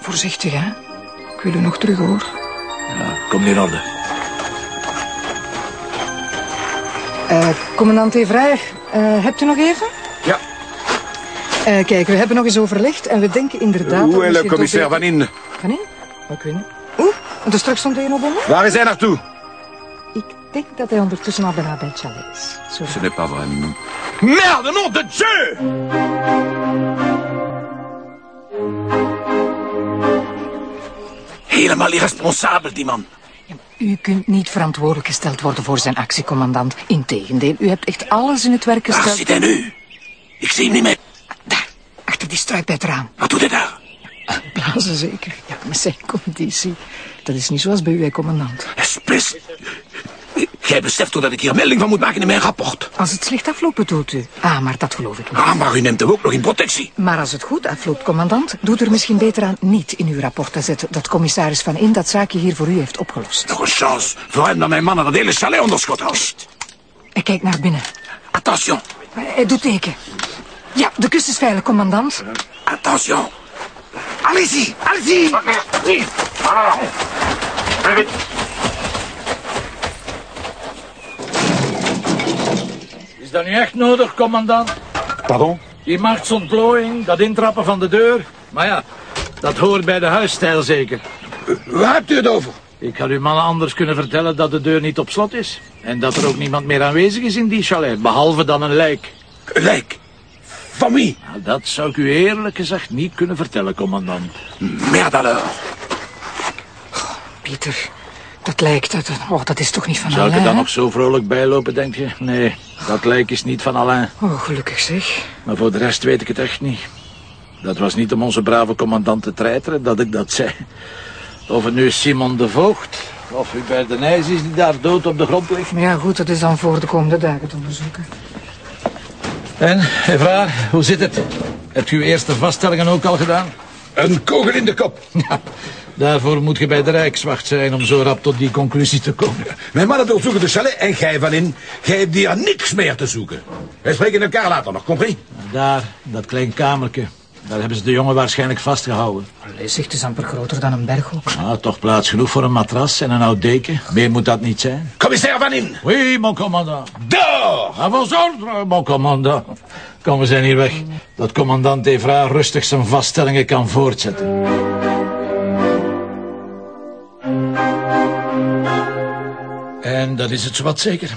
voorzichtig, hè. Ik wil u nog terug, hoor. Ja, kom in orde. Uh, commandant Evraar, uh, hebt u nog even? Ja. Uh, kijk, we hebben nog eens overlegd en we denken inderdaad... Hoe is de commissaire Van In? Van In? Ik weet niet. Oeh, en dus straks stond hij nog onder? Waar is hij naartoe? Ik denk dat hij ondertussen al bijna bij het chalet is. Sorry. Ce n'est pas vrai. Merde, nom de Dieu! Helemaal irresponsabel, die man. U kunt niet verantwoordelijk gesteld worden voor zijn actie, commandant. Integendeel, u hebt echt alles in het werk gesteld. Waar zit hij nu? Ik zie hem niet meer. Daar, achter die struik bij het raam. Wat doet hij daar? Blazen zeker. Ja, met zijn conditie. Dat is niet zoals bij u, commandant. Espes. Jij beseft toch dat ik hier melding van moet maken in mijn rapport? Als het slecht afloopt, bedoelt u? Ah, maar dat geloof ik niet. Ah, maar u neemt hem ook nog in protectie. Maar als het goed afloopt, commandant, doet er misschien beter aan niet in uw rapport te zetten dat commissaris Van In dat zaakje hier voor u heeft opgelost. Nog een chance voor hem dat mijn mannen dat hele chalet onder schot houden. Hij kijkt naar binnen. Attention. Hij doet teken. Ja, de kust is veilig, commandant. Attention. Allez-y, allez-y. Is dat nu echt nodig, commandant? Pardon? Die machtsontplooiing, dat intrappen van de deur. Maar ja, dat hoort bij de huisstijl zeker. Waar hebt u het over? Ik had uw mannen anders kunnen vertellen dat de deur niet op slot is. En dat er ook niemand meer aanwezig is in die chalet, behalve dan een lijk. Een lijk? Van wie? Nou, dat zou ik u eerlijk gezegd niet kunnen vertellen, commandant. Merde alors. Pieter, dat lijkt, dat, oh, dat is toch niet van Zou Alain? ik er dan nog zo vrolijk bij lopen, denk je? Nee, dat lijk is niet van Alain. Oh, gelukkig zeg. Maar voor de rest weet ik het echt niet. Dat was niet om onze brave commandant te treiteren dat ik dat zei. Of het nu Simon de Voogd of Hubert de Nijs is die daar dood op de grond ligt. Ja, goed, dat is dan voor de komende dagen te onderzoeken. En, Evra, hoe zit het? Hebt u uw eerste vaststellingen ook al gedaan? Een kogel in de kop. Ja, daarvoor moet je bij de Rijkswacht zijn om zo rap tot die conclusie te komen. Mijn mannen doorzoeken de chalet en gij van in. Gij hebt hier niks meer te zoeken. Wij spreken elkaar later nog, compris? Daar, dat klein kamertje. Daar hebben ze de jongen waarschijnlijk vastgehouden. Allee, het is amper groter dan een berg ook. Ah, toch plaats genoeg voor een matras en een oud deken. Meer moet dat niet zijn. Commissaire Van In. Oui, mon commandant. Door! À vos ordres, mon commandant. Kom, we zijn hier weg. Dat commandant Evra rustig zijn vaststellingen kan voortzetten. En dat is het zowat zeker.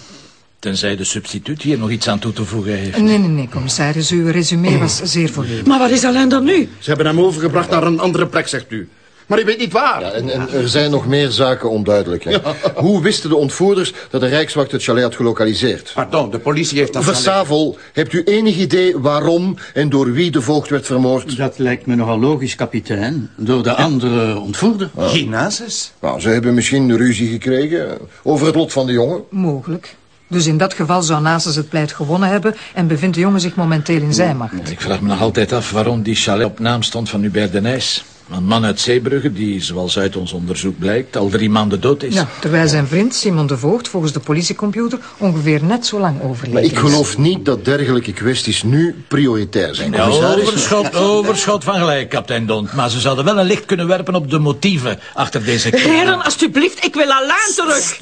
Tenzij de substituut hier nog iets aan toe te voegen heeft. Nee, nee, nee, commissaris. Uw resume was zeer volledig. Maar waar is Alain dan nu? Ze hebben hem overgebracht naar een andere plek, zegt u. Maar u weet niet waar. Ja, en, en er zijn nog meer zaken onduidelijk. Hè? Hoe wisten de ontvoerders dat de Rijkswacht het chalet had gelokaliseerd? Pardon, de politie heeft dat... Versavel, hebt u enig idee waarom en door wie de voogd werd vermoord? Dat lijkt me nogal logisch, kapitein. Door de andere ontvoerder. Gymnasis? Nou, ze hebben misschien ruzie gekregen over het lot van de jongen. Mogelijk. Dus in dat geval zou Nasus het pleit gewonnen hebben... en bevindt de jongen zich momenteel in zijn macht. Ik vraag me nog altijd af waarom die chalet op naam stond van Hubert de Nijs. Een man uit Zeebrugge die, zoals uit ons onderzoek blijkt, al drie maanden dood is. Ja, terwijl zijn vriend Simon de Voogd volgens de politiecomputer ongeveer net zo lang overleden Maar ik geloof niet dat dergelijke kwesties nu prioritair zijn, Ja, overschot, overschot van gelijk, kapitein Dont. Maar ze zouden wel een licht kunnen werpen op de motieven achter deze. Heren, alstublieft, ik wil Alain terug.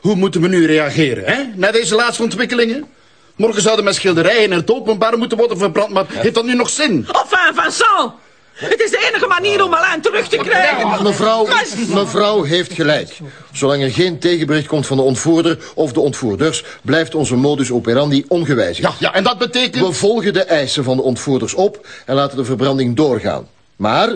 Hoe moeten we nu reageren, hè? Na deze laatste ontwikkelingen? Morgen zouden mijn schilderijen in het openbaar moeten worden verbrand, maar heeft dat nu nog zin? Enfin, Vincent. Het is de enige manier om Alain terug te krijgen. Mevrouw, mevrouw heeft gelijk. Zolang er geen tegenbericht komt van de ontvoerder of de ontvoerders... blijft onze modus operandi ongewijzigd. Ja, ja, en dat betekent... We volgen de eisen van de ontvoerders op en laten de verbranding doorgaan. Maar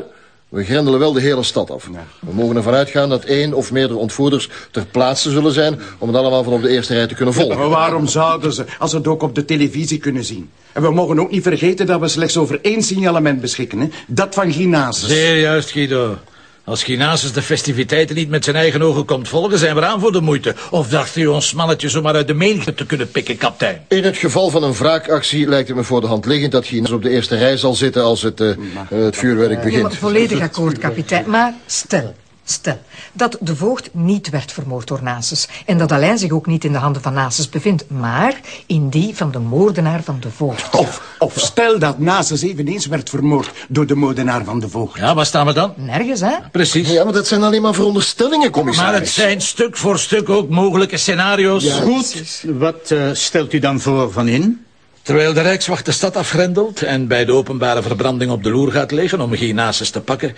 we grendelen wel de hele stad af. We mogen ervan uitgaan dat één of meerdere ontvoerders ter plaatse zullen zijn... om het allemaal van op de eerste rij te kunnen volgen. Maar waarom zouden ze, als ze het ook op de televisie kunnen zien? En we mogen ook niet vergeten dat we slechts over één signalement beschikken, hè? Dat van Gymnasis. Zeer juist, Guido. Als Ginasus de festiviteiten niet met zijn eigen ogen komt volgen, zijn we aan voor de moeite. Of dacht u ons mannetje zomaar uit de menigte te kunnen pikken, kapitein? In het geval van een wraakactie lijkt het me voor de hand liggend... dat Gina's op de eerste rij zal zitten als het, eh, het vuurwerk Ja, begint. volledig akkoord, kapitein. Maar stel, Stel dat de voogd niet werd vermoord door Nasus en dat Alain zich ook niet in de handen van Nasus bevindt, maar in die van de moordenaar van de voogd. Of, of stel dat Nasus eveneens werd vermoord door de moordenaar van de voogd. Ja, waar staan we dan? Nergens, hè? Precies. Ja, maar dat zijn alleen maar veronderstellingen, commissaris. Maar het zijn stuk voor stuk ook mogelijke scenario's. Goed, wat eh, stelt u dan voor van in? Terwijl de Rijkswacht de stad afgrendelt en bij de openbare verbranding op de loer gaat liggen om Ginasus te pakken,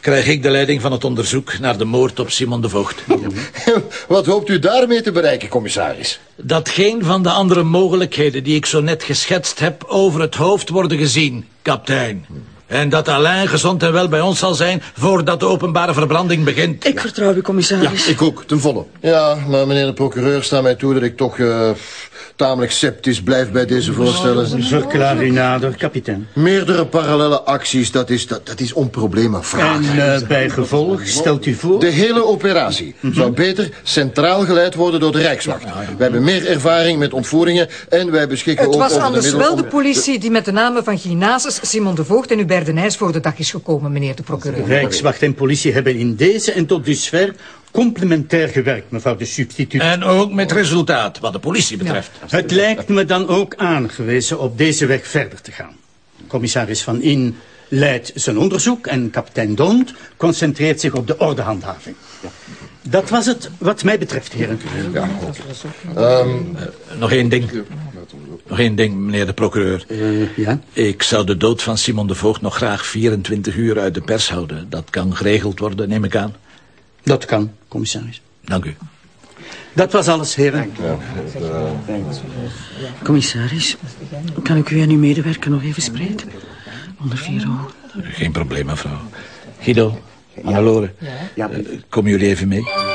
krijg ik de leiding van het onderzoek naar de moord op Simon de Voogd. Wat hoopt u daarmee te bereiken, commissaris? Dat geen van de andere mogelijkheden die ik zo net geschetst heb over het hoofd worden gezien, kapitein. En dat Alain gezond en wel bij ons zal zijn voordat de openbare verbranding begint. Ik vertrouw u, commissaris. Ik ook, ten volle. Ja, maar meneer de procureur, sta mij toe dat ik toch eh, tamelijk sceptisch blijf bij deze voorstellen. Verklaar u nader, kapitein. Meerdere parallele acties, dat is, dat, dat is. En eh, bij gevolg stelt u voor... De hele operatie zou beter centraal geleid worden door de Rijkswacht. We hebben meer ervaring met ontvoeringen en wij beschikken Het ook was over de anders middelen wel de politie die met de namen van Ginasus, Simon de Voogd en Hubert de Nijs voor de dag is gekomen, meneer de procureur. Rijkswacht en politie hebben in deze en tot dusver complementair gewerkt, mevrouw de substituut. En ook met resultaat, wat de politie betreft. Het lijkt me dan ook aangewezen op deze weg verder te gaan. Commissaris Van In leidt zijn onderzoek en kapitein Dont concentreert zich op de ordehandhaving. Dat was het wat mij betreft, heren. Nog één ding. Nog één ding, meneer de procureur. Eh, ja? Ik zou de dood van Simon de Voogd nog graag 24 uur uit de pers houden. Dat kan geregeld worden, neem ik aan. Dat kan, commissaris. Dank u. Dat was alles, heren. Commissaris, kan ik u en uw medewerker nog even spreken? Onder vier ogen. Geen probleem, mevrouw. Guido, Annelore, eh, komen jullie even mee?